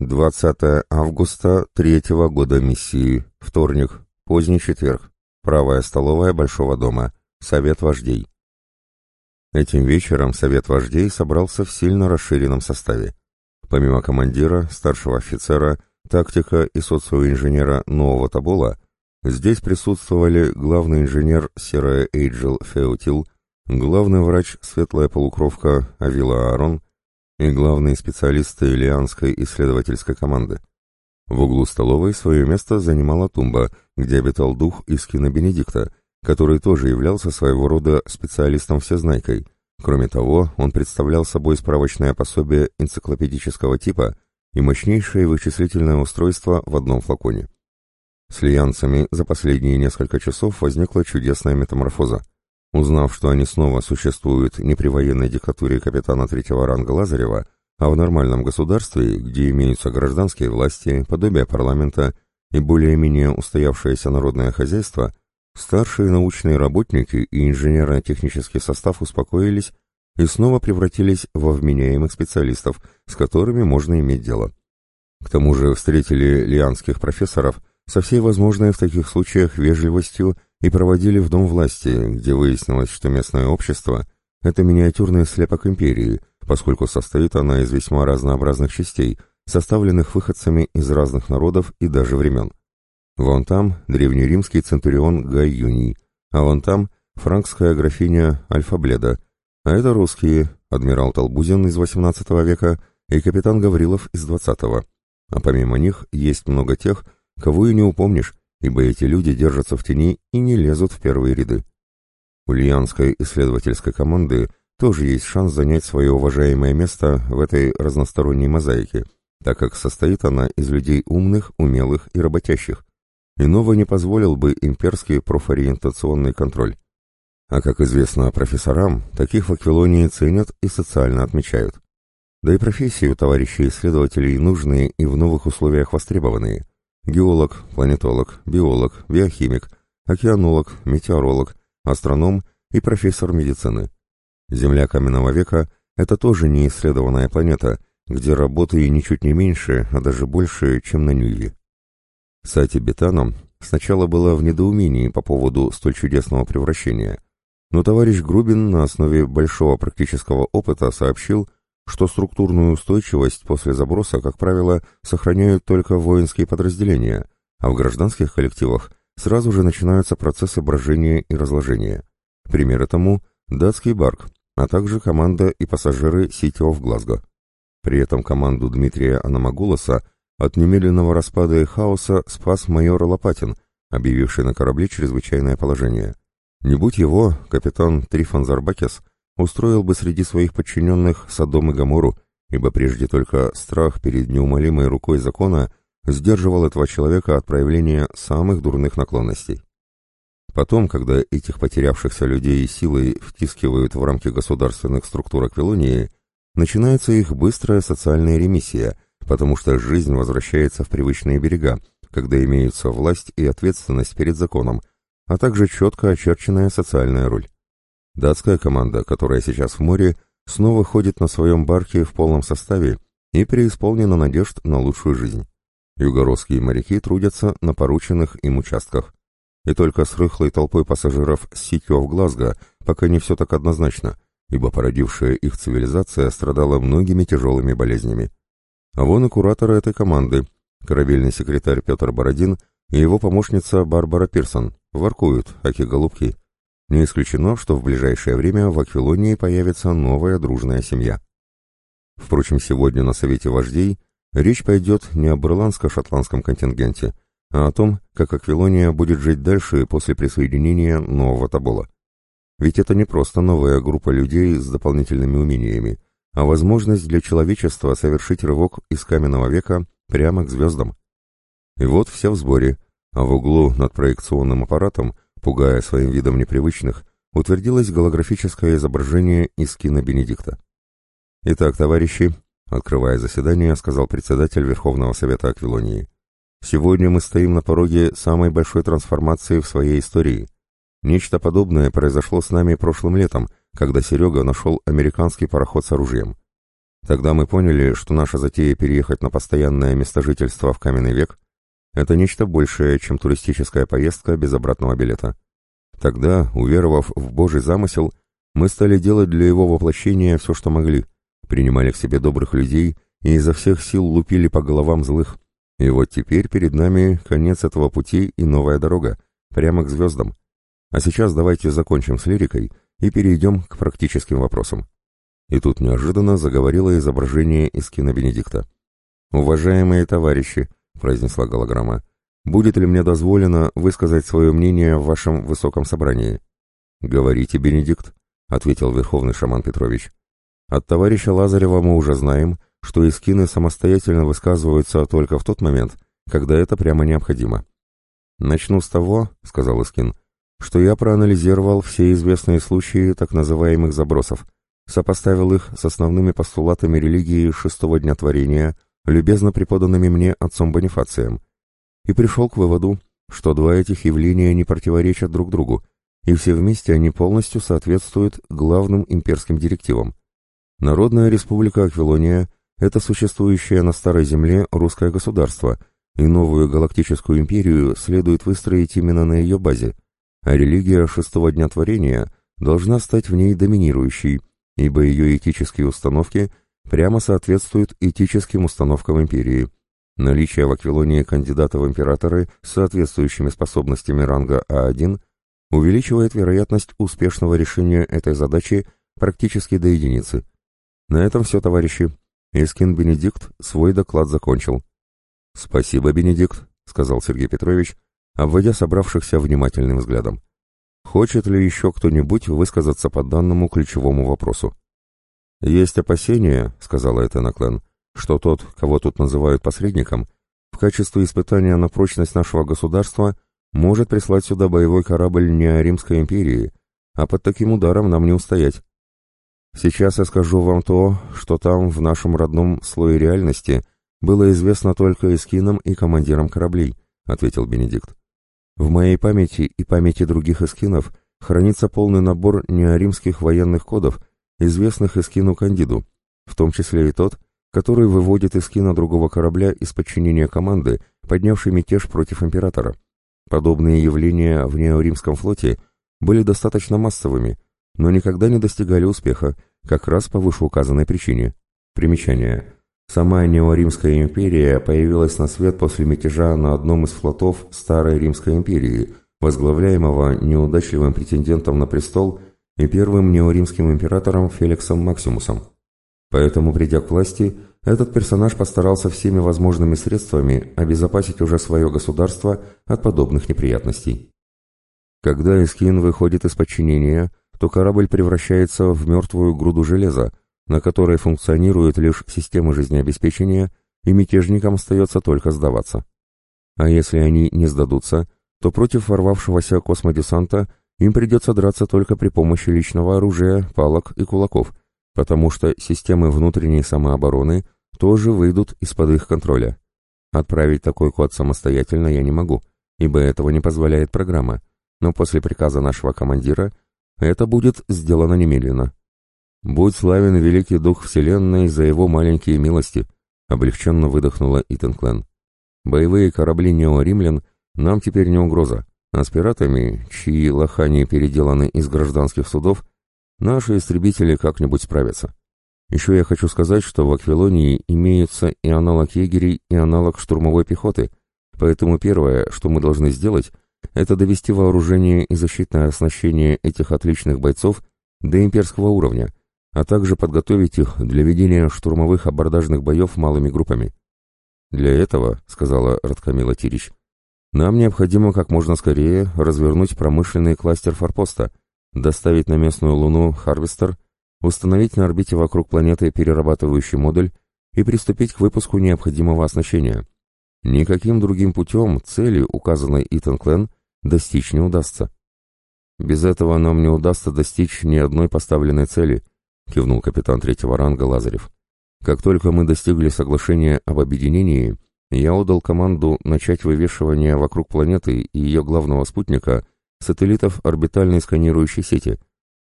20 августа третьего года миссии. Вторник. Поздний четверг. Правая столовая Большого дома. Совет вождей. Этим вечером Совет вождей собрался в сильно расширенном составе. Помимо командира, старшего офицера, тактика и социоинженера нового Табола, здесь присутствовали главный инженер Серая Эйджел Феутил, главный врач Светлая Полукровка Авила Аарон, и главные специалисты Лианской исследовательской команды. В углу столовой свое место занимала тумба, где обитал дух из Бенедикта, который тоже являлся своего рода специалистом-всезнайкой. Кроме того, он представлял собой справочное пособие энциклопедического типа и мощнейшее вычислительное устройство в одном флаконе. С лианцами за последние несколько часов возникла чудесная метаморфоза. Узнав, что они снова существуют не при военной диктатуре капитана третьего ранга Лазарева, а в нормальном государстве, где имеются гражданские власти, подобие парламента и более-менее устоявшееся народное хозяйство, старшие научные работники и инженерно-технический состав успокоились и снова превратились во вменяемых специалистов, с которыми можно иметь дело. К тому же встретили лианских профессоров со всей возможной в таких случаях вежливостью и проводили в Дом власти, где выяснилось, что местное общество – это миниатюрный слепок империи, поскольку состоит она из весьма разнообразных частей, составленных выходцами из разных народов и даже времен. Вон там древнеримский центурион Гай Юний, а вон там франкская графиня Альфа-Бледа, а это русские, адмирал Толбузин из XVIII века и капитан Гаврилов из XX. А помимо них есть много тех, кого и не упомнишь, ибо эти люди держатся в тени и не лезут в первые ряды. У Лианской исследовательской команды тоже есть шанс занять свое уважаемое место в этой разносторонней мозаике, так как состоит она из людей умных, умелых и работящих. Иного не позволил бы имперский профориентационный контроль. А как известно профессорам, таких в Аквилонии ценят и социально отмечают. Да и профессии у товарищей исследователей нужные и в новых условиях востребованные – Геолог, планетолог, биолог, биохимик, океанолог, метеоролог, астроном и профессор медицины. Земля каменного века – это тоже не исследованная планета, где работы ничуть не меньше, а даже больше, чем на Ньюве. Сати Бетаном сначала было в недоумении по поводу столь чудесного превращения, но товарищ Грубин на основе большого практического опыта сообщил, что структурную устойчивость после заброса, как правило, сохраняют только воинские подразделения, а в гражданских коллективах сразу же начинаются процессы брожения и разложения. Пример тому – датский барк, а также команда и пассажиры City of Glasgow. При этом команду Дмитрия Аномагулоса от немедленного распада и хаоса спас майор Лопатин, объявивший на корабле чрезвычайное положение. Не будь его, капитан Трифон Зарбакес устроил бы среди своих подчиненных Содом и Гамору, ибо прежде только страх перед неумолимой рукой закона сдерживал этого человека от проявления самых дурных наклонностей. Потом, когда этих потерявшихся людей силой втискивают в рамки государственных структур Аквилонии, начинается их быстрая социальная ремиссия, потому что жизнь возвращается в привычные берега, когда имеются власть и ответственность перед законом, а также четко очерченная социальная роль. Датская команда, которая сейчас в море, снова ходит на своем барке в полном составе и преисполнена надежд на лучшую жизнь. Югородские моряки трудятся на порученных им участках. И только с рыхлой толпой пассажиров с сетью в Глазго пока не все так однозначно, ибо породившая их цивилизация страдала многими тяжелыми болезнями. А вон и кураторы этой команды, корабельный секретарь Петр Бородин и его помощница Барбара Пирсон, воркуют, аки голубки. Не исключено, что в ближайшее время в Аквилонии появится новая дружная семья. Впрочем, сегодня на Совете вождей речь пойдет не об ирландско-шотландском контингенте, а о том, как Аквилония будет жить дальше после присоединения нового Табола. Ведь это не просто новая группа людей с дополнительными умениями, а возможность для человечества совершить рывок из каменного века прямо к звездам. И вот все в сборе, а в углу над проекционным аппаратом – Пугая своим видом непривычных, утвердилось голографическое изображение из кино Бенедикта. «Итак, товарищи», — открывая заседание, сказал председатель Верховного Совета Аквилонии, «сегодня мы стоим на пороге самой большой трансформации в своей истории. Нечто подобное произошло с нами прошлым летом, когда Серега нашел американский пароход с оружием. Тогда мы поняли, что наша затея переехать на постоянное место жительства в каменный век – это нечто большее, чем туристическая поездка без обратного билета. Тогда, уверовав в Божий замысел, мы стали делать для его воплощения все, что могли, принимали к себе добрых людей и изо всех сил лупили по головам злых. И вот теперь перед нами конец этого пути и новая дорога, прямо к звездам. А сейчас давайте закончим с лирикой и перейдем к практическим вопросам. И тут неожиданно заговорило изображение из кино Бенедикта. «Уважаемые товарищи», — произнесла голограмма, — «будет ли мне дозволено высказать свое мнение в вашем высоком собрании?» «Говорите, Бенедикт», — ответил верховный шаман Петрович. «От товарища Лазарева мы уже знаем, что искины самостоятельно высказываются только в тот момент, когда это прямо необходимо». «Начну с того», — сказал Искин, — «что я проанализировал все известные случаи так называемых забросов, сопоставил их с основными постулатами религии шестого дня творения, любезно преподанными мне отцом Бонифацием, и пришел к выводу, что два этих явления не противоречат друг другу, и все вместе они полностью соответствуют главным имперским директивам. Народная республика Аквилония – это существующее на Старой Земле русское государство, и новую галактическую империю следует выстроить именно на ее базе, а религия шестого дня творения должна стать в ней доминирующей, ибо ее этические установки прямо соответствуют этическим установкам империи. Наличие в Аквилонии кандидата в императоры с соответствующими способностями ранга А1 увеличивает вероятность успешного решения этой задачи практически до единицы. На этом все, товарищи. Искин Бенедикт свой доклад закончил. «Спасибо, Бенедикт», — сказал Сергей Петрович, обводя собравшихся внимательным взглядом. Хочет ли еще кто-нибудь высказаться по данному ключевому вопросу? «Есть опасения», — сказала Этена Клен, — «что тот, кого тут называют посредником, в качестве испытания на прочность нашего государства может прислать сюда боевой корабль не Римской империи, а под таким ударом нам не устоять. Сейчас я скажу вам то, что там, в нашем родном слое реальности, было известно только эскинам и командирам кораблей», — ответил Бенедикт. В моей памяти и памяти других эскинов хранится полный набор неоримских военных кодов, известных эскину Кандиду, в том числе и тот, который выводит эскина другого корабля из подчинения команды, поднявшей мятеж против императора. Подобные явления в неоримском флоте были достаточно массовыми, но никогда не достигали успеха, как раз по вышеуказанной причине. Примечание. Сама Неоримская империя появилась на свет после мятежа на одном из флотов Старой Римской империи, возглавляемого неудачливым претендентом на престол и первым неоримским императором Феликсом Максимусом. Поэтому, придя к власти, этот персонаж постарался всеми возможными средствами обезопасить уже свое государство от подобных неприятностей. Когда Эскин выходит из подчинения, то корабль превращается в мертвую груду железа, на которой функционирует лишь система жизнеобеспечения, и мятежникам остается только сдаваться. А если они не сдадутся, то против ворвавшегося космодесанта им придется драться только при помощи личного оружия, палок и кулаков, потому что системы внутренней самообороны тоже выйдут из-под их контроля. Отправить такой код самостоятельно я не могу, ибо этого не позволяет программа, но после приказа нашего командира это будет сделано немедленно. «Будь славен великий дух Вселенной за его маленькие милости», — облегченно выдохнула Итан Клен. «Боевые корабли неоримлян нам теперь не угроза, а с пиратами, чьи лохани переделаны из гражданских судов, наши истребители как-нибудь справятся. Еще я хочу сказать, что в Аквилонии имеются и аналог егерей, и аналог штурмовой пехоты, поэтому первое, что мы должны сделать, это довести вооружение и защитное оснащение этих отличных бойцов до имперского уровня, а также подготовить их для ведения штурмовых абордажных боев малыми группами. «Для этого, — сказала Радкамила Тирич, — нам необходимо как можно скорее развернуть промышленный кластер форпоста, доставить на местную Луну Харвестер, установить на орбите вокруг планеты перерабатывающий модуль и приступить к выпуску необходимого оснащения. Никаким другим путем цели, указанной Итан Клен, достичь не удастся. Без этого нам не удастся достичь ни одной поставленной цели —— кивнул капитан третьего ранга Лазарев. «Как только мы достигли соглашения об объединении, я отдал команду начать вывешивание вокруг планеты и ее главного спутника сателлитов орбитальной сканирующей сети,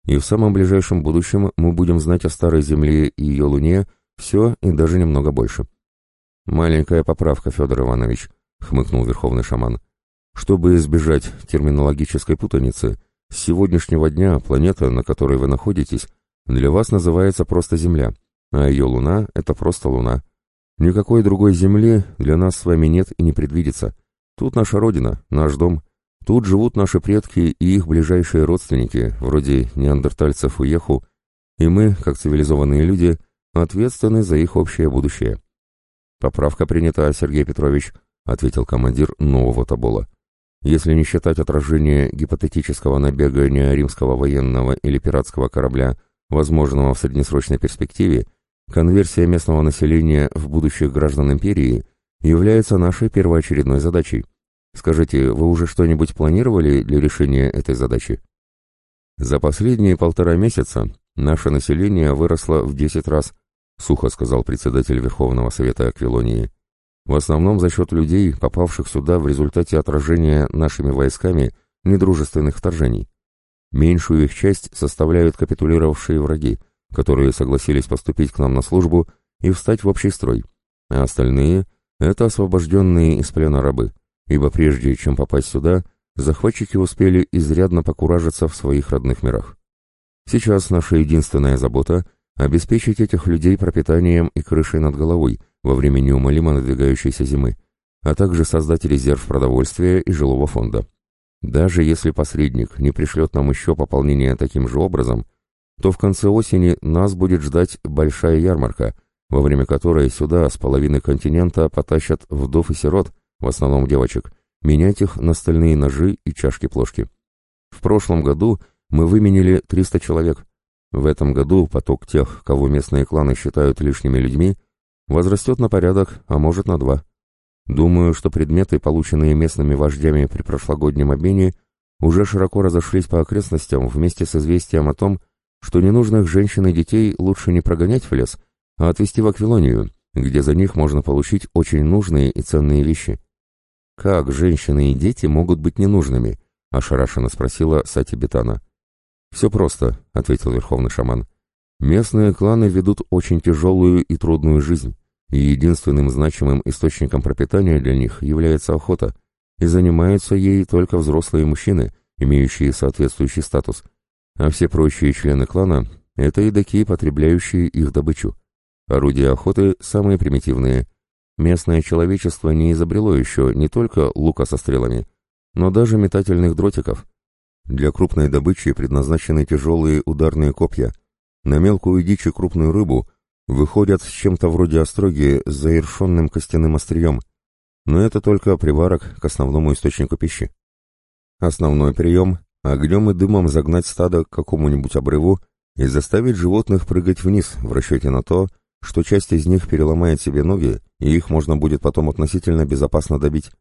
и в самом ближайшем будущем мы будем знать о Старой Земле и ее Луне Все и даже немного больше. «Маленькая поправка, Федор Иванович», — хмыкнул верховный шаман. «Чтобы избежать терминологической путаницы, с сегодняшнего дня планета, на которой вы находитесь, для вас называется просто Земля, а ее Луна — это просто Луна. Никакой другой Земли для нас с вами нет и не предвидится. Тут наша Родина, наш дом. Тут живут наши предки и их ближайшие родственники, вроде неандертальцев Уеху, и мы, как цивилизованные люди, ответственны за их общее будущее. «Поправка принята, Сергей Петрович», — ответил командир нового Табола. «Если не считать отражение гипотетического набега неоримского военного или пиратского корабля, возможного в среднесрочной перспективе, конверсия местного населения в будущих граждан империи является нашей первоочередной задачей. Скажите, вы уже что-нибудь планировали для решения этой задачи?» За последние полтора месяца наше население выросло в 10 раз, сухо сказал председатель Верховного Совета Аквилонии. В основном за счет людей, попавших сюда в результате отражения нашими войсками недружественных вторжений. Меньшую их часть составляют капитулировавшие враги, которые согласились поступить к нам на службу и встать в общий строй, а остальные — это освобожденные из плена рабы, ибо прежде чем попасть сюда, захватчики успели изрядно покуражиться в своих родных мирах. Сейчас наша единственная забота — обеспечить этих людей пропитанием и крышей над головой во время неумолимо надвигающейся зимы, а также создать резерв продовольствия и жилого фонда. Даже если посредник не пришлет нам еще пополнение таким же образом, то в конце осени нас будет ждать большая ярмарка, во время которой сюда с половины континента потащат вдов и сирот, в основном девочек, менять их на стальные ножи и чашки-плошки. В прошлом году мы выменили 300 человек, в этом году поток тех, кого местные кланы считают лишними людьми, возрастет на порядок, а может на два. Думаю, что предметы, полученные местными вождями при прошлогоднем обмене, уже широко разошлись по окрестностям вместе с известием о том, что ненужных женщин и детей лучше не прогонять в лес, а отвезти в Аквилонию, где за них можно получить очень нужные и ценные вещи. «Как женщины и дети могут быть ненужными?» — ошарашенно спросила Сати Бетана. «Все просто», — ответил верховный шаман. «Местные кланы ведут очень тяжелую и трудную жизнь, и единственным значимым источником пропитания для них является охота, и занимаются ей только взрослые мужчины, имеющие соответствующий статус, а все прочие члены клана — это едоки, потребляющие их добычу. Орудия охоты самые примитивные. Местное человечество не изобрело еще не только лука со стрелами, но даже метательных дротиков — для крупной добычи предназначены тяжелые ударные копья. На мелкую дичь и крупную рыбу выходят с чем-то вроде остроги с завершенным костяным острием. Но это только приварок к основному источнику пищи. Основной прием — огнем и дымом загнать стадо к какому-нибудь обрыву и заставить животных прыгать вниз в расчете на то, что часть из них переломает себе ноги, и их можно будет потом относительно безопасно добить.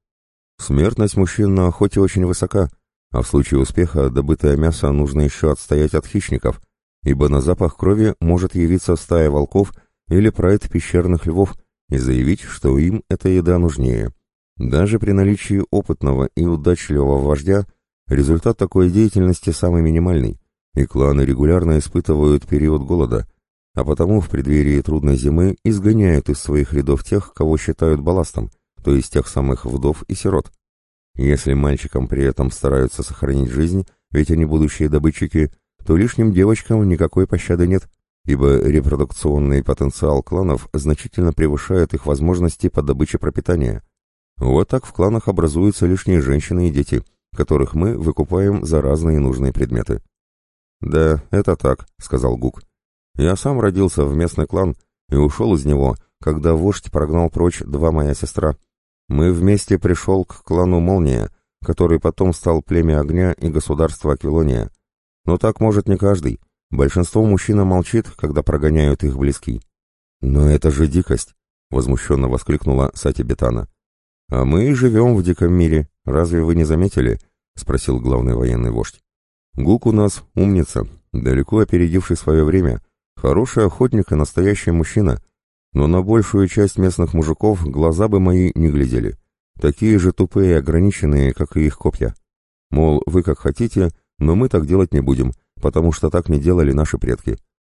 Смертность мужчин на охоте очень высока, а в случае успеха добытое мясо нужно еще отстоять от хищников, ибо на запах крови может явиться стая волков или прайд пещерных львов и заявить, что им эта еда нужнее. Даже при наличии опытного и удачливого вождя результат такой деятельности самый минимальный, и кланы регулярно испытывают период голода, а потому в преддверии трудной зимы изгоняют из своих рядов тех, кого считают балластом, то есть тех самых вдов и сирот. Если мальчикам при этом стараются сохранить жизнь, ведь они будущие добытчики, то лишним девочкам никакой пощады нет, ибо репродукционный потенциал кланов значительно превышает их возможности по добыче пропитания. Вот так в кланах образуются лишние женщины и дети, которых мы выкупаем за разные нужные предметы. «Да, это так», — сказал Гук. «Я сам родился в местный клан и ушел из него, когда вождь прогнал прочь два моя сестра. Мы вместе пришел к клану Молния, который потом стал племя огня и государство Аквилония. Но так может не каждый. Большинство мужчина молчит, когда прогоняют их близкий. «Но это же дикость!» — возмущенно воскликнула Сати Бетана. «А мы живем в диком мире. Разве вы не заметили?» — спросил главный военный вождь. «Гук у нас умница, далеко опередивший свое время, хороший охотник и настоящий мужчина, но на большую часть местных мужиков глаза бы мои не глядели. Такие же тупые и ограниченные, как и их копья. Мол, вы как хотите, но мы так делать не будем, потому что так не делали наши предки.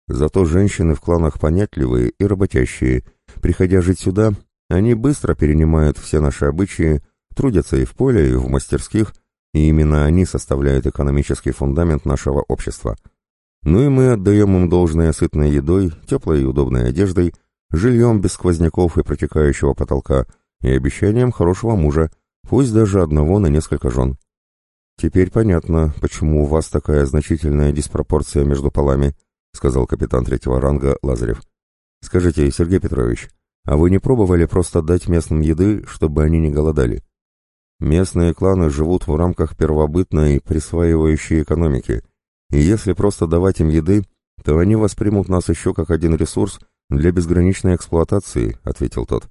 Зато женщины в кланах понятливые и работящие. Приходя жить сюда, они быстро перенимают все наши обычаи, трудятся и в поле, и в мастерских, и именно они составляют экономический фундамент нашего общества. Ну и мы отдаем им должное сытной едой, теплой и удобной одеждой, жильем без сквозняков и протекающего потолка, и обещанием хорошего мужа, пусть даже одного на несколько жен. Теперь понятно, почему у вас такая значительная диспропорция между полами, сказал капитан третьего ранга Лазарев. Скажите, Сергей Петрович, а вы не пробовали просто дать местным еды, чтобы они не голодали? Местные кланы живут в рамках первобытной присваивающей экономики, и если просто давать им еды, то они воспримут нас еще как один ресурс для безграничной эксплуатации, ответил тот.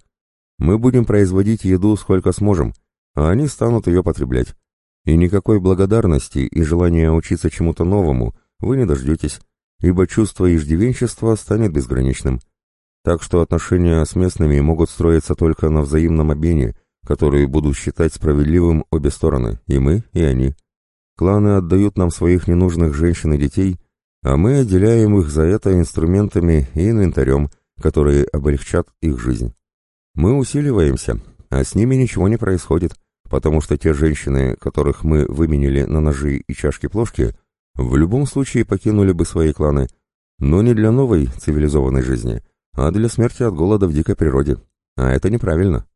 Мы будем производить еду сколько сможем, а они станут ее потреблять. И никакой благодарности и желания учиться чему-то новому вы не дождетесь, ибо чувство иждивенчества станет безграничным. Так что отношения с местными могут строиться только на взаимном обмене, которые будут считать справедливым обе стороны, и мы, и они. Кланы отдают нам своих ненужных женщин и детей, а мы отделяем их за это инструментами и инвентарем, которые облегчат их жизнь. Мы усиливаемся, а с ними ничего не происходит, потому что те женщины, которых мы выменили на ножи и чашки-плошки, в любом случае покинули бы свои кланы, но не для новой цивилизованной жизни, а для смерти от голода в дикой природе. А это неправильно.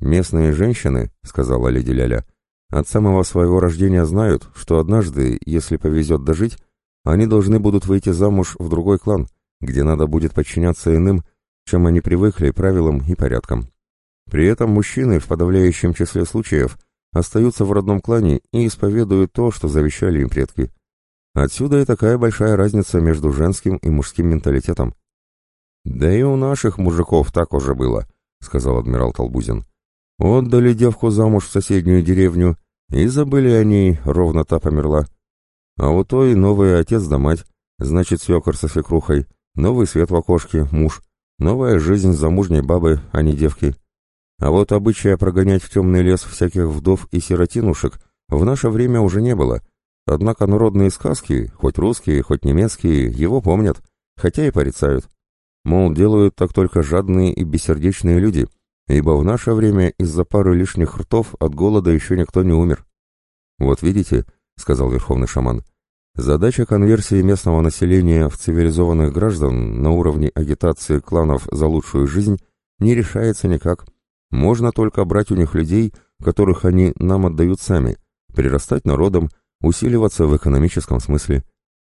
«Местные женщины», — сказала леди Ляля, — «от самого своего рождения знают, что однажды, если повезет дожить, они должны будут выйти замуж в другой клан, где надо будет подчиняться иным, чем они привыкли правилам и порядкам. При этом мужчины в подавляющем числе случаев остаются в родном клане и исповедуют то, что завещали им предки. Отсюда и такая большая разница между женским и мужским менталитетом. «Да и у наших мужиков так уже было», — сказал адмирал Толбузин. «Отдали девку замуж в соседнюю деревню, и забыли о ней, ровно та померла. А у той новый отец да мать, значит, свекор со свекрухой, новый свет в окошке, муж, новая жизнь замужней бабы, а не девки. А вот обычая прогонять в темный лес всяких вдов и сиротинушек в наше время уже не было. Однако народные сказки, хоть русские, хоть немецкие, его помнят, хотя и порицают. Мол, делают так только жадные и бессердечные люди, ибо в наше время из-за пары лишних ртов от голода еще никто не умер. «Вот видите», — сказал верховный шаман, — «задача конверсии местного населения в цивилизованных граждан на уровне агитации кланов за лучшую жизнь не решается никак. Можно только брать у них людей, которых они нам отдают сами, прирастать народом, усиливаться в экономическом смысле.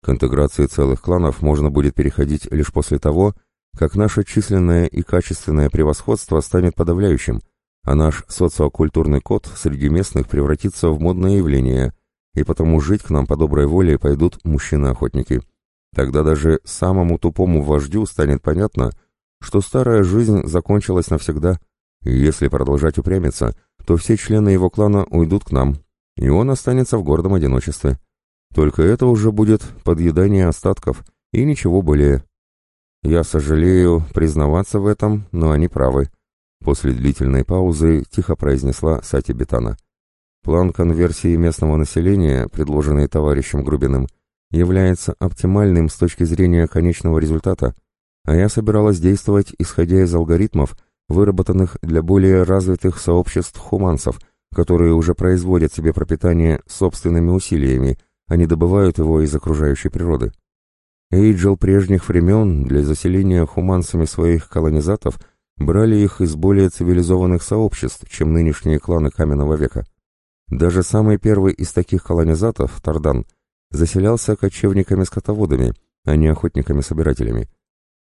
К интеграции целых кланов можно будет переходить лишь после того, как наше численное и качественное превосходство станет подавляющим, а наш социокультурный код среди местных превратится в модное явление, и потому жить к нам по доброй воле пойдут мужчины-охотники. Тогда даже самому тупому вождю станет понятно, что старая жизнь закончилась навсегда, и если продолжать упрямиться, то все члены его клана уйдут к нам, и он останется в гордом одиночестве. Только это уже будет подъедание остатков, и ничего более. Я сожалею признаваться в этом, но они правы. После длительной паузы тихо произнесла Сати Бетана. План конверсии местного населения, предложенный товарищем Грубиным, является оптимальным с точки зрения конечного результата, а я собиралась действовать, исходя из алгоритмов, выработанных для более развитых сообществ хуманцев, которые уже производят себе пропитание собственными усилиями, а не добывают его из окружающей природы. Эйджел прежних времен для заселения хуманцами своих колонизатов брали их из более цивилизованных сообществ, чем нынешние кланы каменного века. Даже самый первый из таких колонизатов, Тардан, заселялся кочевниками-скотоводами, а не охотниками-собирателями.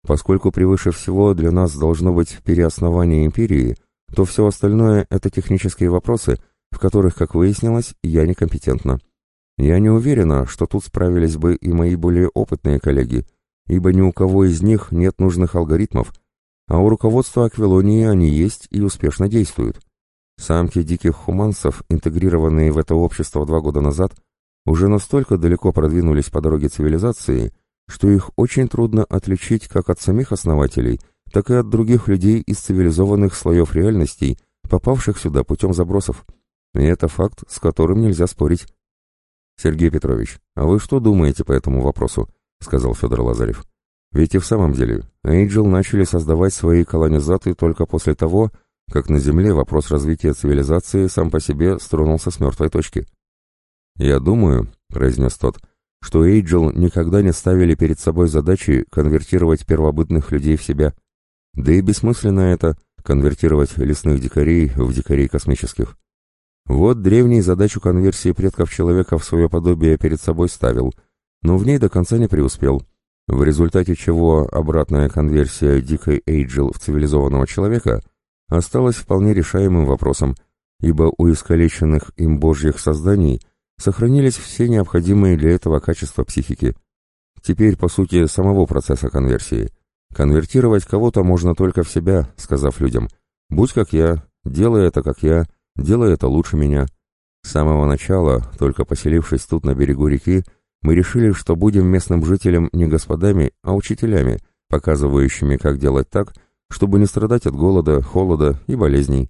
Поскольку превыше всего для нас должно быть переоснование империи, то все остальное — это технические вопросы, в которых, как выяснилось, я некомпетентна. Я не уверена, что тут справились бы и мои более опытные коллеги, ибо ни у кого из них нет нужных алгоритмов, а у руководства Аквилонии они есть и успешно действуют. Самки диких хуманцев, интегрированные в это общество два года назад, уже настолько далеко продвинулись по дороге цивилизации, что их очень трудно отличить как от самих основателей, так и от других людей из цивилизованных слоев реальностей, попавших сюда путем забросов. И это факт, с которым нельзя спорить. «Сергей Петрович, а вы что думаете по этому вопросу?» — сказал Федор Лазарев. Ведь и в самом деле, Эйджел начали создавать свои колонизаты только после того, как на Земле вопрос развития цивилизации сам по себе стронулся с мертвой точки. «Я думаю», — произнес тот, — «что Эйджел никогда не ставили перед собой задачи конвертировать первобытных людей в себя. Да и бессмысленно это — конвертировать лесных дикарей в дикарей космических. Вот древний задачу конверсии предков человека в свое подобие перед собой ставил, но в ней до конца не преуспел, в результате чего обратная конверсия дикой Эйджел в цивилизованного человека осталась вполне решаемым вопросом, ибо у искалеченных им божьих созданий сохранились все необходимые для этого качества психики. Теперь, по сути, самого процесса конверсии. Конвертировать кого-то можно только в себя, сказав людям «Будь как я, делай это как я, делай это лучше меня». С самого начала, только поселившись тут на берегу реки, мы решили, что будем местным жителям не господами, а учителями, показывающими, как делать так, чтобы не страдать от голода, холода и болезней.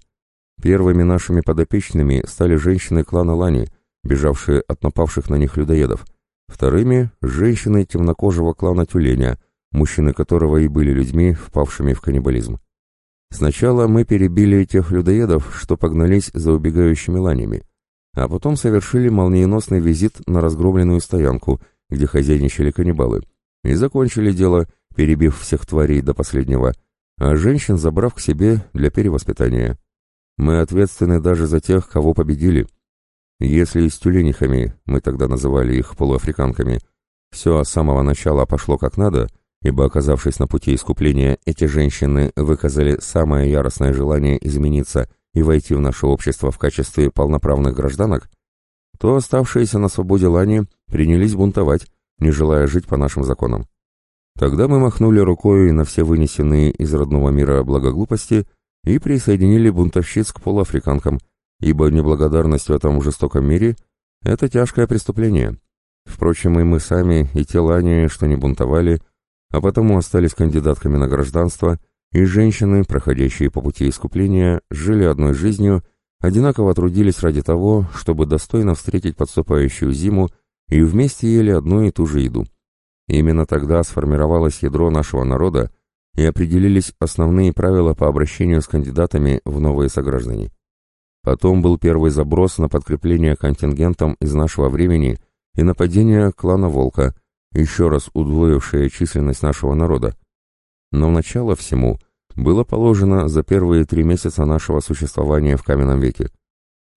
Первыми нашими подопечными стали женщины клана Лани, бежавшие от напавших на них людоедов. Вторыми – женщины темнокожего клана Тюленя, мужчины которого и были людьми, впавшими в каннибализм. Сначала мы перебили тех людоедов, что погнались за убегающими ланями, а потом совершили молниеносный визит на разгромленную стоянку, где хозяйничали каннибалы, и закончили дело, перебив всех тварей до последнего, а женщин забрав к себе для перевоспитания. Мы ответственны даже за тех, кого победили. Если с тюленихами, мы тогда называли их полуафриканками, все с самого начала пошло как надо — ибо, оказавшись на пути искупления, эти женщины выказали самое яростное желание измениться и войти в наше общество в качестве полноправных гражданок, то оставшиеся на свободе лани принялись бунтовать, не желая жить по нашим законам. Тогда мы махнули рукой на все вынесенные из родного мира благоглупости и присоединили бунтовщиц к полуафриканкам, ибо неблагодарность в этом жестоком мире – это тяжкое преступление. Впрочем, и мы сами, и те лани, что не бунтовали – а потому остались кандидатками на гражданство, и женщины, проходящие по пути искупления, жили одной жизнью, одинаково трудились ради того, чтобы достойно встретить подступающую зиму и вместе ели одну и ту же еду. Именно тогда сформировалось ядро нашего народа и определились основные правила по обращению с кандидатами в новые сограждане. Потом был первый заброс на подкрепление контингентом из нашего времени и нападение клана Волка – еще раз удвоившая численность нашего народа. Но начало всему было положено за первые три месяца нашего существования в каменном веке.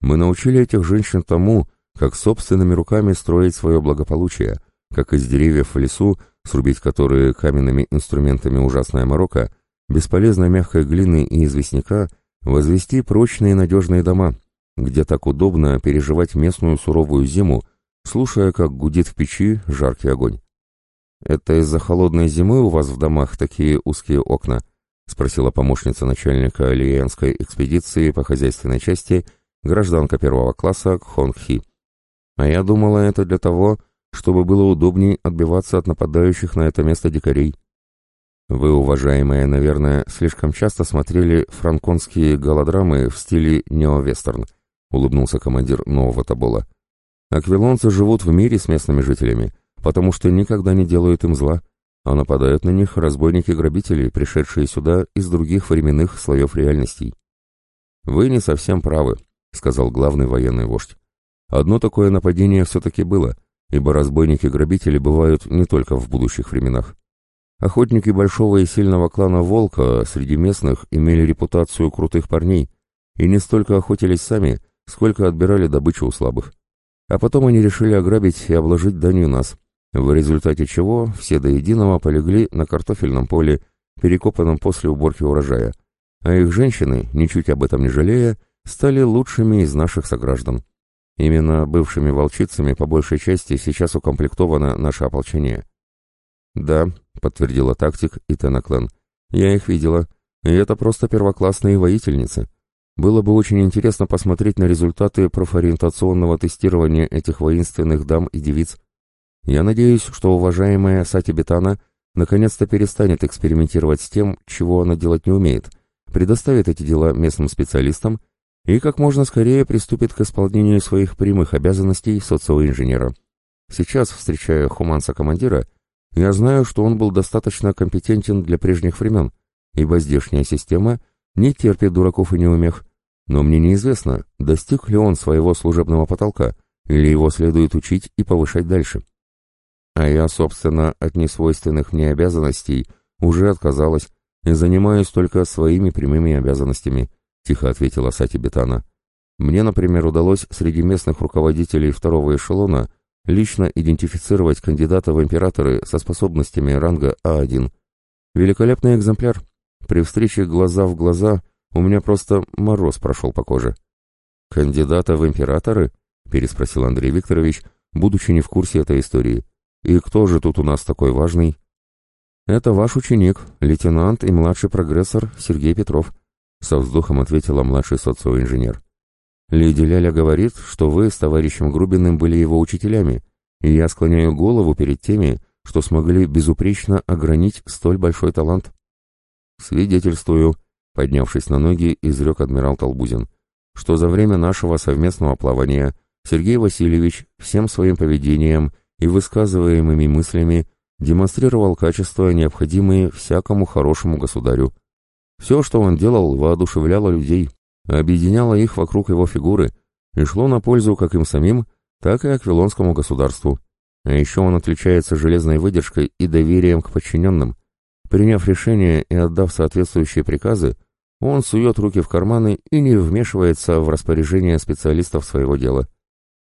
Мы научили этих женщин тому, как собственными руками строить свое благополучие, как из деревьев в лесу, срубить которые каменными инструментами ужасная морока, бесполезной мягкой глины и известняка, возвести прочные надежные дома, где так удобно переживать местную суровую зиму, слушая, как гудит в печи жаркий огонь. «Это из-за холодной зимы у вас в домах такие узкие окна?» — спросила помощница начальника Алиенской экспедиции по хозяйственной части, гражданка первого класса Хонг Хи. «А я думала, это для того, чтобы было удобней отбиваться от нападающих на это место дикарей». «Вы, уважаемые, наверное, слишком часто смотрели франконские голодрамы в стиле нео-вестерн», — улыбнулся командир нового Табола. «Аквилонцы живут в мире с местными жителями» потому что никогда не делают им зла, а нападают на них разбойники-грабители, пришедшие сюда из других временных слоев реальностей. «Вы не совсем правы», — сказал главный военный вождь. «Одно такое нападение все-таки было, ибо разбойники-грабители бывают не только в будущих временах. Охотники большого и сильного клана Волка среди местных имели репутацию крутых парней и не столько охотились сами, сколько отбирали добычу у слабых. А потом они решили ограбить и обложить данью нас, в результате чего все до единого полегли на картофельном поле, перекопанном после уборки урожая, а их женщины, ничуть об этом не жалея, стали лучшими из наших сограждан. Именно бывшими волчицами по большей части сейчас укомплектовано наше ополчение. «Да», — подтвердила тактик и Тенаклен, — «я их видела, и это просто первоклассные воительницы. Было бы очень интересно посмотреть на результаты профориентационного тестирования этих воинственных дам и девиц, я надеюсь, что уважаемая Сати Бетана наконец-то перестанет экспериментировать с тем, чего она делать не умеет, предоставит эти дела местным специалистам и как можно скорее приступит к исполнению своих прямых обязанностей социоинженера. Сейчас, встречая Хуманса-командира, Я знаю, что он был достаточно компетентен для прежних времен, ибо здешняя система не терпит дураков и неумех, но мне неизвестно, достиг ли он своего служебного потолка, или его следует учить и повышать дальше. А я, собственно, от несвойственных мне обязанностей уже отказалась и занимаюсь только своими прямыми обязанностями, тихо ответила Сати Бетана. Мне, например, удалось среди местных руководителей второго эшелона лично идентифицировать кандидата в императоры со способностями ранга А1. Великолепный экземпляр. При встрече глаза в глаза у меня просто мороз прошел по коже. «Кандидата в императоры?» — переспросил Андрей Викторович, будучи не в курсе этой истории. «И кто же тут у нас такой важный?» «Это ваш ученик, лейтенант и младший прогрессор Сергей Петров», — со вздохом ответила младший социоинженер. «Леди Ляля говорит, что вы с товарищем Грубиным были его учителями, и я склоняю голову перед теми, что смогли безупречно огранить столь большой талант». «Свидетельствую», Поднявшись на ноги, изрек адмирал Толбузин, что за время нашего совместного плавания Сергей Васильевич всем своим поведением и высказываемыми мыслями демонстрировал качества, необходимые всякому хорошему государю. Все, что он делал, воодушевляло людей, объединяло их вокруг его фигуры и шло на пользу как им самим, так и аквилонскому государству. А еще он отличается железной выдержкой и доверием к подчиненным. Приняв решение и отдав соответствующие приказы, он сует руки в карманы и не вмешивается в распоряжение специалистов своего дела.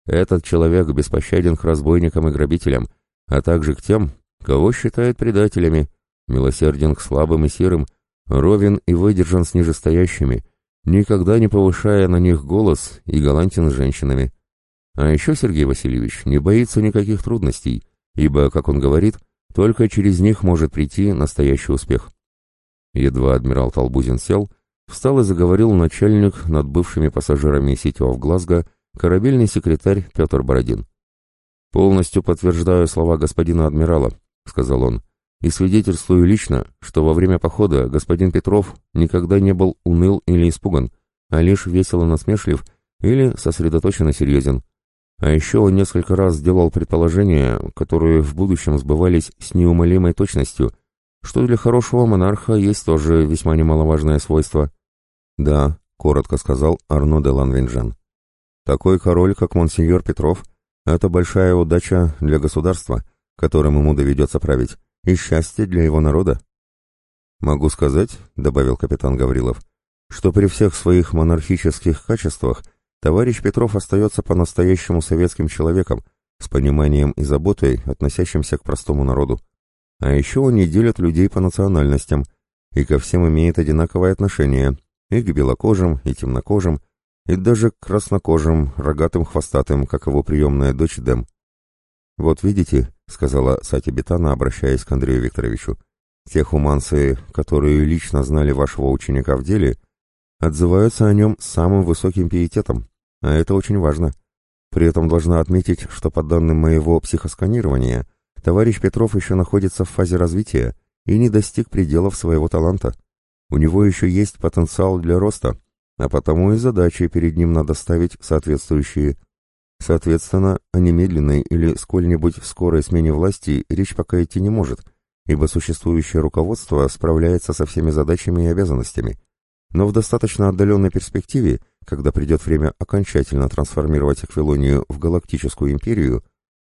Этот человек беспощаден к разбойникам и грабителям, а также к тем, кого считает предателями, милосерден к слабым и сирым, ровен и выдержан с нижестоящими, никогда не повышая на них голос и галантен с женщинами. А еще Сергей Васильевич не боится никаких трудностей, ибо, как он говорит, только через них может прийти настоящий успех. Едва адмирал Толбузин сел, Встал и заговорил начальник над бывшими пассажирами Ситио в Глазго, корабельный секретарь Петр Бородин. «Полностью подтверждаю слова господина адмирала», — сказал он, «и свидетельствую лично, что во время похода господин Петров никогда не был уныл или испуган, а лишь весело насмешлив или сосредоточенно серьезен. А еще он несколько раз сделал предположения, которые в будущем сбывались с неумолимой точностью, что для хорошего монарха есть тоже весьма немаловажное свойство. «Да», — коротко сказал Арно де Ланвинжан. «Такой король, как монсеньор Петров, это большая удача для государства, которым ему доведется править, и счастье для его народа». «Могу сказать», — добавил капитан Гаврилов, «что при всех своих монархических качествах товарищ Петров остается по-настоящему советским человеком, с пониманием и заботой, относящимся к простому народу. А еще он не делит людей по национальностям и ко всем имеет одинаковое отношение, и к белокожим, и темнокожим, и даже краснокожим, рогатым хвостатым, как его приемная дочь Дэм. «Вот видите», — сказала Сати Бетана, обращаясь к Андрею Викторовичу, «те хуманцы, которые лично знали вашего ученика в деле, отзываются о нем самым высоким пиететом, а это очень важно. При этом должна отметить, что по данным моего психосканирования, товарищ Петров еще находится в фазе развития и не достиг пределов своего таланта. У него еще есть потенциал для роста, а потому и задачи перед ним надо ставить соответствующие. Соответственно, о немедленной или сколь-нибудь скорой смене власти речь пока идти не может, ибо существующее руководство справляется со всеми задачами и обязанностями. Но в достаточно отдаленной перспективе, когда придет время окончательно трансформировать Аквилонию в галактическую империю,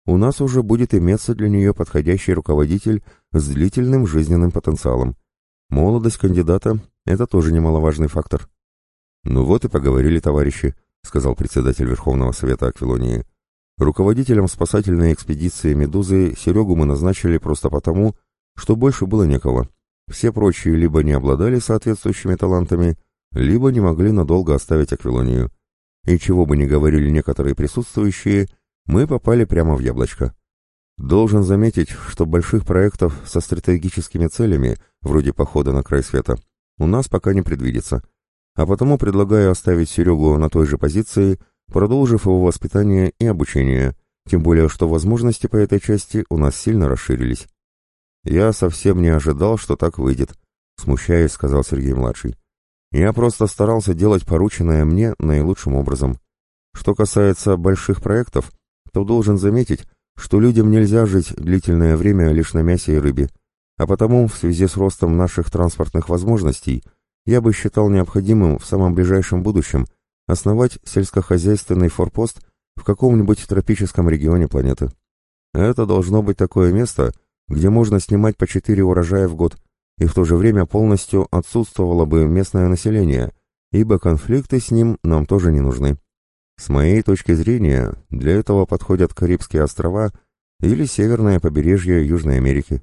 у нас уже будет иметься для нее подходящий руководитель с длительным жизненным потенциалом. Молодость кандидата — это тоже немаловажный фактор. «Ну вот и поговорили, товарищи», — сказал председатель Верховного Совета Аквилонии. «Руководителем спасательной экспедиции «Медузы» Серегу мы назначили просто потому, что больше было некого. Все прочие либо не обладали соответствующими талантами, либо не могли надолго оставить Аквилонию. И чего бы ни говорили некоторые присутствующие, мы попали прямо в яблочко. Должен заметить, что больших проектов со стратегическими целями, вроде похода на край света, у нас пока не предвидится. А потому предлагаю оставить Серегу на той же позиции, продолжив его воспитание и обучение, тем более что возможности по этой части у нас сильно расширились. Я совсем не ожидал, что так выйдет, смущаясь, сказал Сергей-младший. Я просто старался делать порученное мне наилучшим образом. Что касается больших проектов, то должен заметить, что людям нельзя жить длительное время лишь на мясе и рыбе, а потому, в связи с ростом наших транспортных возможностей, я бы считал необходимым в самом ближайшем будущем основать сельскохозяйственный форпост в каком-нибудь тропическом регионе планеты. Это должно быть такое место, где можно снимать по четыре урожая в год, и в то же время полностью отсутствовало бы местное население, ибо конфликты с ним нам тоже не нужны. С моей точки зрения, для этого подходят Карибские острова или северное побережье Южной Америки.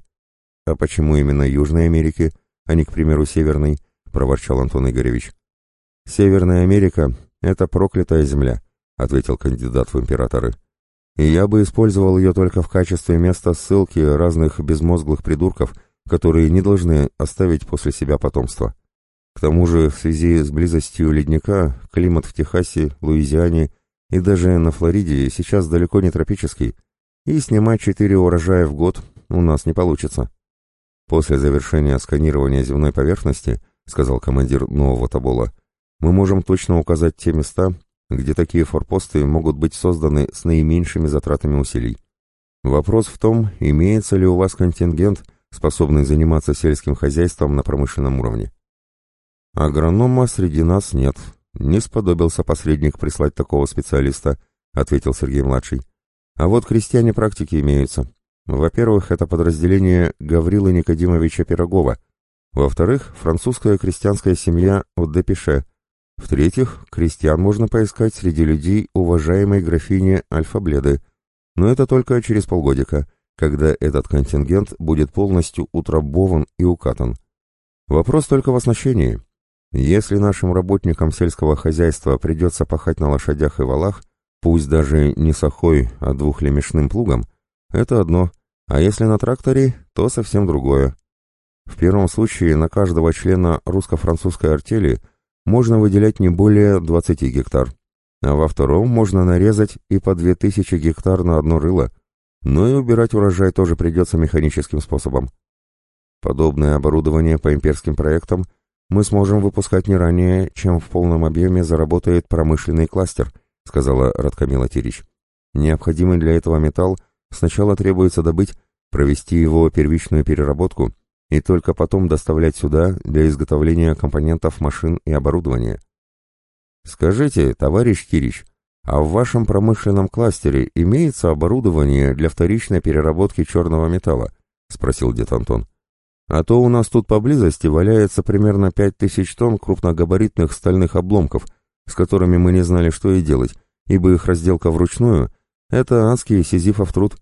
«А почему именно Южной Америки, а не, к примеру, Северной?» — проворчал Антон Игоревич. «Северная Америка — это проклятая земля», — ответил кандидат в императоры. «И я бы использовал ее только в качестве места ссылки разных безмозглых придурков, которые не должны оставить после себя потомство. К тому же, в связи с близостью ледника, климат в Техасе, Луизиане и даже на Флориде сейчас далеко не тропический, и снимать четыре урожая в год у нас не получится». После завершения сканирования земной поверхности, сказал командир нового Табола, мы можем точно указать те места, где такие форпосты могут быть созданы с наименьшими затратами усилий. Вопрос в том, имеется ли у вас контингент, способный заниматься сельским хозяйством на промышленном уровне. Агронома среди нас нет. Не сподобился посредник прислать такого специалиста, ответил Сергей-младший. А вот крестьяне практики имеются. Во-первых, это подразделение Гаврила Никодимовича Пирогова. Во-вторых, французская крестьянская семья от Депише. В-третьих, крестьян можно поискать среди людей уважаемой графини Альфа-Бледы. Но это только через полгодика, когда этот контингент будет полностью утрамбован и укатан. Вопрос только в оснащении. Если нашим работникам сельского хозяйства придется пахать на лошадях и валах, пусть даже не с охой, а двухлемешным плугом, это одно, а если на тракторе, то совсем другое. В первом случае на каждого члена русско-французской артели можно выделять не более 20 гектар, а во втором можно нарезать и по 2000 гектар на одно рыло, но и убирать урожай тоже придется механическим способом. Подобное оборудование по имперским проектам мы сможем выпускать не ранее, чем в полном объеме заработает промышленный кластер, сказала Радкамила Тирич. Необходимый для этого металл Сначала требуется добыть, провести его первичную переработку и только потом доставлять сюда для изготовления компонентов машин и оборудования. Скажите, товарищ Кирич, а в вашем промышленном кластере имеется оборудование для вторичной переработки черного металла? Спросил дед Антон. А то у нас тут поблизости валяется примерно пять тысяч тонн крупногабаритных стальных обломков, с которыми мы не знали, что и делать, ибо их разделка вручную это адский сизифов труд.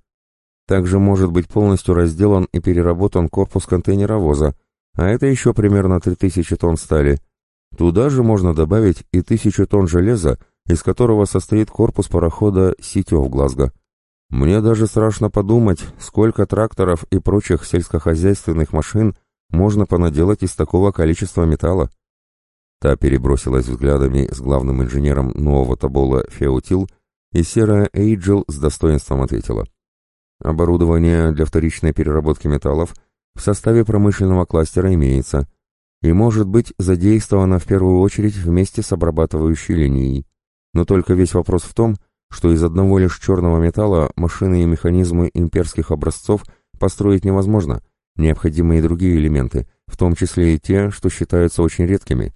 Также может быть полностью разделан и переработан корпус контейнеровоза, а это еще примерно 3000 тонн стали. Туда же можно добавить и 1000 тонн железа, из которого состоит корпус парохода «Ситё» в Глазго. Мне даже страшно подумать, сколько тракторов и прочих сельскохозяйственных машин можно понаделать из такого количества металла. Та перебросилась взглядами с главным инженером нового Табола Феутил и серая Эйджел с достоинством ответила. Оборудование для вторичной переработки металлов в составе промышленного кластера имеется и может быть задействовано в первую очередь вместе с обрабатывающей линией. Но только весь вопрос в том, что из одного лишь черного металла машины и механизмы имперских образцов построить невозможно, необходимы и другие элементы, в том числе и те, что считаются очень редкими.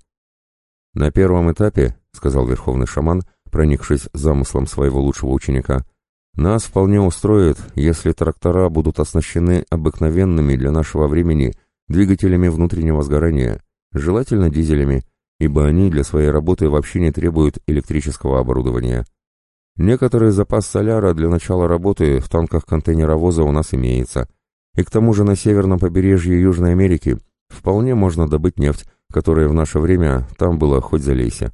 На первом этапе, сказал верховный шаман, — проникшись замыслом своего лучшего ученика. Нас вполне устроит, если трактора будут оснащены обыкновенными для нашего времени двигателями внутреннего сгорания, желательно дизелями, ибо они для своей работы вообще не требуют электрического оборудования. Некоторый запас соляра для начала работы в танках контейнеровоза у нас имеется, и к тому же на северном побережье Южной Америки вполне можно добыть нефть, которая в наше время там была хоть залейся.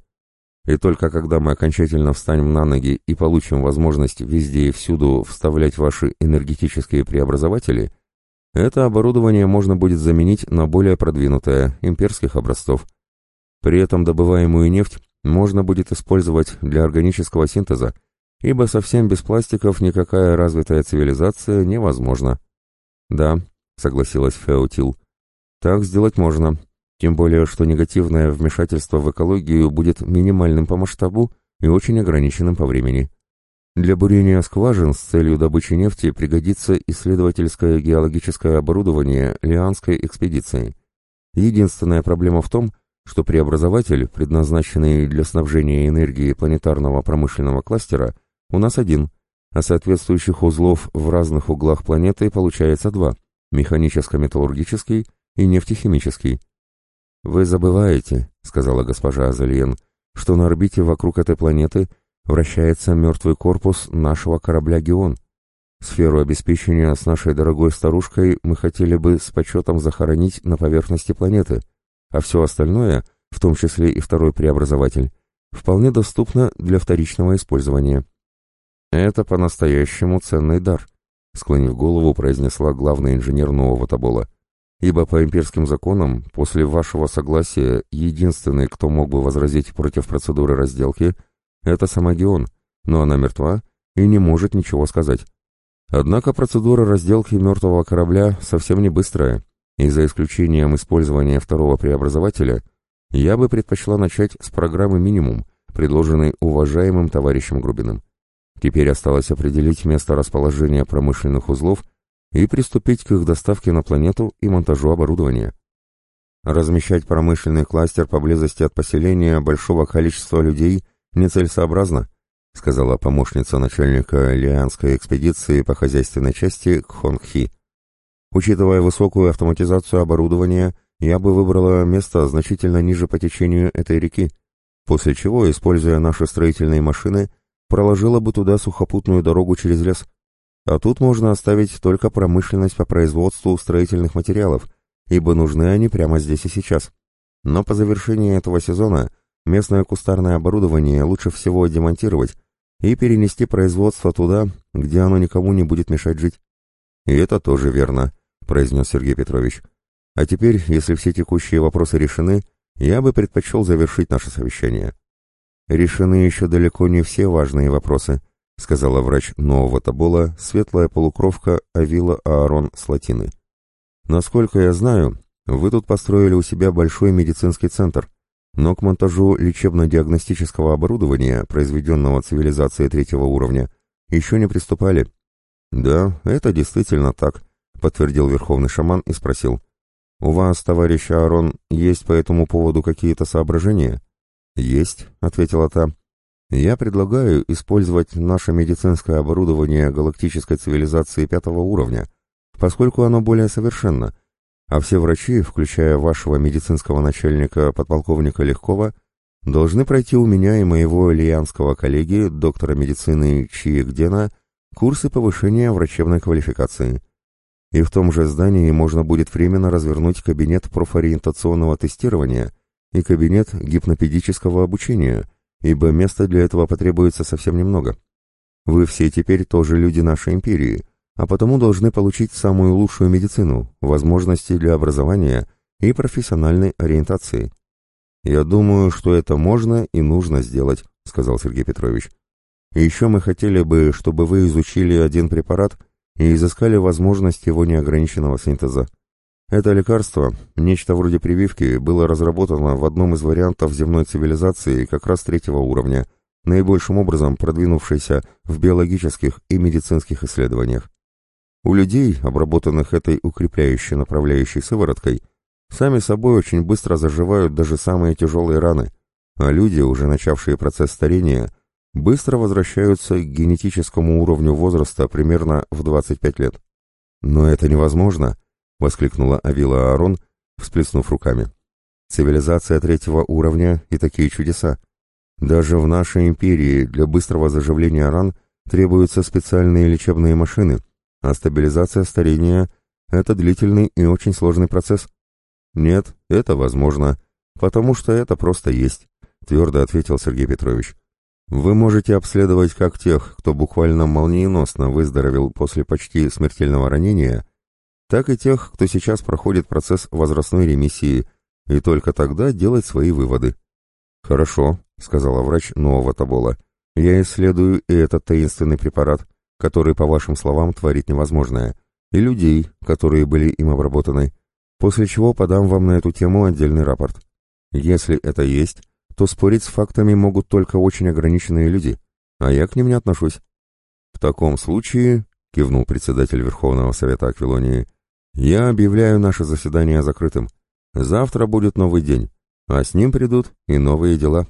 И только когда мы окончательно встанем на ноги и получим возможность везде и всюду вставлять ваши энергетические преобразователи, это оборудование можно будет заменить на более продвинутое, имперских образцов. При этом добываемую нефть можно будет использовать для органического синтеза, ибо совсем без пластиков никакая развитая цивилизация невозможна. «Да», — согласилась Феотил, — «так сделать можно, тем более, что негативное вмешательство в экологию будет минимальным по масштабу и очень ограниченным по времени. Для бурения скважин с целью добычи нефти пригодится исследовательское геологическое оборудование Лианской экспедиции. Единственная проблема в том, что преобразователь, предназначенный для снабжения энергией планетарного промышленного кластера, у нас один, а соответствующих узлов в разных углах планеты получается два – механическо-металлургический и нефтехимический. «Вы забываете», — сказала госпожа Азалиен, — «что на орбите вокруг этой планеты вращается мертвый корпус нашего корабля «Геон». Сферу обеспечения с нашей дорогой старушкой мы хотели бы с почетом захоронить на поверхности планеты, а все остальное, в том числе и второй преобразователь, вполне доступно для вторичного использования. Это по-настоящему ценный дар, склонив голову, произнесла главный инженер нового Табола ибо по имперским законам, после вашего согласия, единственный, кто мог бы возразить против процедуры разделки, это сама Геон, но она мертва и не может ничего сказать. Однако процедура разделки мертвого корабля совсем не быстрая, и за исключением использования второго преобразователя, я бы предпочла начать с программы «Минимум», предложенной уважаемым товарищем Грубиным. Теперь осталось определить место расположения промышленных узлов – и приступить к их доставке на планету и монтажу оборудования. Размещать промышленный кластер поблизости от поселения большого количества людей нецелесообразно, сказала помощница начальника Лианской экспедиции по хозяйственной части Кхонгхи. Учитывая высокую автоматизацию оборудования, я бы выбрала место значительно ниже по течению этой реки, после чего, используя наши строительные машины, проложила бы туда сухопутную дорогу через лес. А тут можно оставить только промышленность по производству строительных материалов, ибо нужны они прямо здесь и сейчас. Но по завершении этого сезона местное кустарное оборудование лучше всего демонтировать и перенести производство туда, где оно никому не будет мешать жить. «И это тоже верно», — произнес Сергей Петрович. «А теперь, если все текущие вопросы решены, я бы предпочел завершить наше совещание». «Решены еще далеко не все важные вопросы», — сказала врач нового Табола, светлая полукровка Авила Аарон Слатины. «Насколько я знаю, вы тут построили у себя большой медицинский центр, но к монтажу лечебно-диагностического оборудования, произведенного цивилизацией третьего уровня, еще не приступали». «Да, это действительно так», — подтвердил верховный шаман и спросил. «У вас, товарищ Аарон, есть по этому поводу какие-то соображения?» «Есть», — ответила та. Я предлагаю использовать наше медицинское оборудование галактической цивилизации пятого уровня, поскольку оно более совершенно, а все врачи, включая вашего медицинского начальника подполковника Легкова, должны пройти у меня и моего лиянского коллеги, доктора медицины Чиегдена, курсы повышения врачебной квалификации. И в том же здании можно будет временно развернуть кабинет профориентационного тестирования и кабинет гипнопедического обучения – ибо места для этого потребуется совсем немного. Вы все теперь тоже люди нашей империи, а потому должны получить самую лучшую медицину, возможности для образования и профессиональной ориентации. Я думаю, что это можно и нужно сделать, сказал Сергей Петрович. И еще мы хотели бы, чтобы вы изучили один препарат и изыскали возможность его неограниченного синтеза. Это лекарство, нечто вроде прививки, было разработано в одном из вариантов земной цивилизации как раз третьего уровня, наибольшим образом продвинувшейся в биологических и медицинских исследованиях. У людей, обработанных этой укрепляющей направляющей сывороткой, сами собой очень быстро заживают даже самые тяжелые раны, а люди, уже начавшие процесс старения, быстро возвращаются к генетическому уровню возраста примерно в 25 лет. Но это невозможно, — воскликнула Авила Аарон, всплеснув руками. «Цивилизация третьего уровня и такие чудеса. Даже в нашей империи для быстрого заживления ран требуются специальные лечебные машины, а стабилизация старения — это длительный и очень сложный процесс». «Нет, это возможно, потому что это просто есть», — твердо ответил Сергей Петрович. «Вы можете обследовать как тех, кто буквально молниеносно выздоровел после почти смертельного ранения, так и тех, кто сейчас проходит процесс возрастной ремиссии, и только тогда делать свои выводы. «Хорошо», — сказала врач нового Табола, — «я исследую и этот таинственный препарат, который, по вашим словам, творит невозможное, и людей, которые были им обработаны, после чего подам вам на эту тему отдельный рапорт. Если это есть, то спорить с фактами могут только очень ограниченные люди, а я к ним не отношусь. В таком случае, кивнул председатель Верховного Совета Аквилонии, я объявляю наше заседание закрытым. Завтра будет новый день, а с ним придут и новые дела.